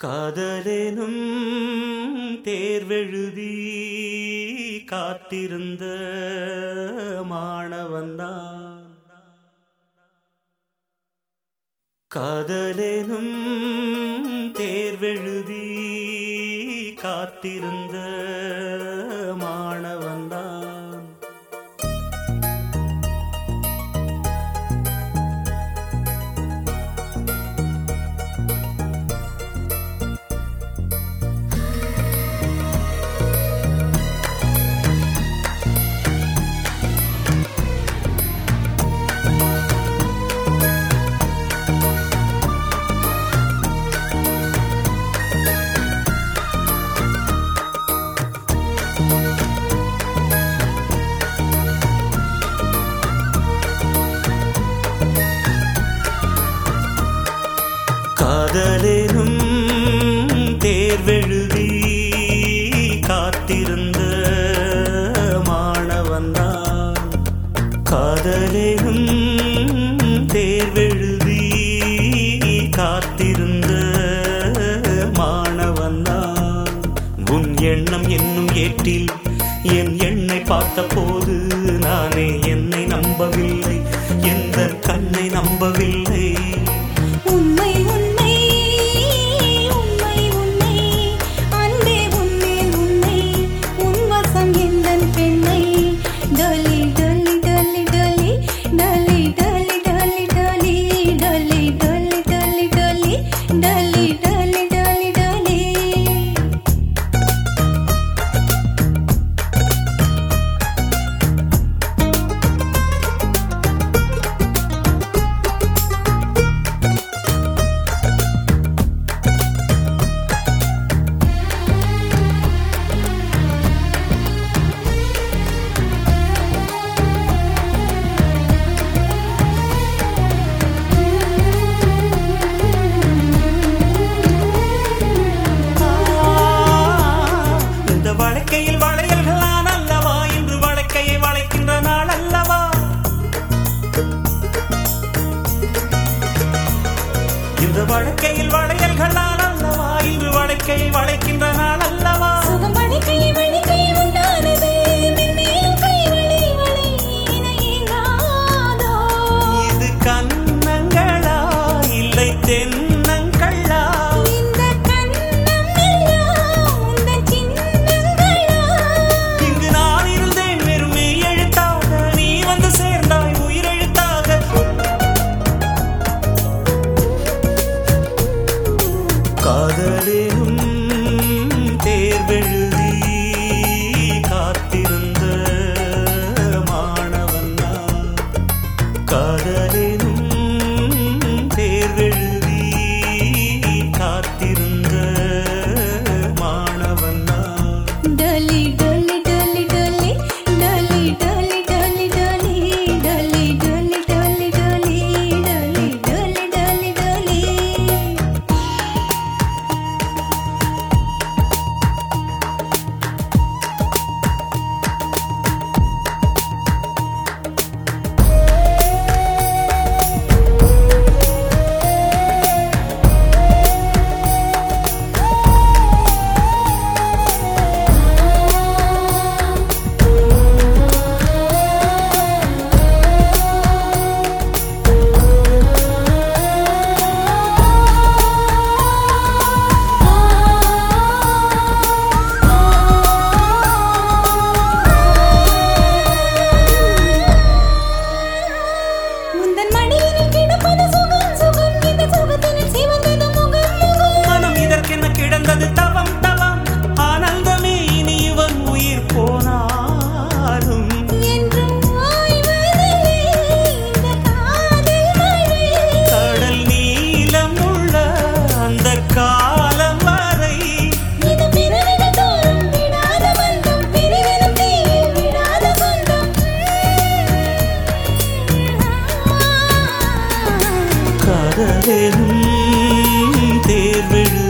காதலேனும் தேர்வெழுதி காத்திருந்த மாணவன்தான் காதலேனும் தேர்வெழுதி காத்திருந்த காத்திருந்த மாணவன்தான் காதலையும் தேர்வெழுதி காத்திருந்து மாணவன்தான் உன் எண்ணம் என்னும் ஏற்றில் என் எண்ணை பார்த்த போது காதலேனும் தேர்வெழுதி காத்திருந்த மாணவன் காதலேனும் தேர்வெழு.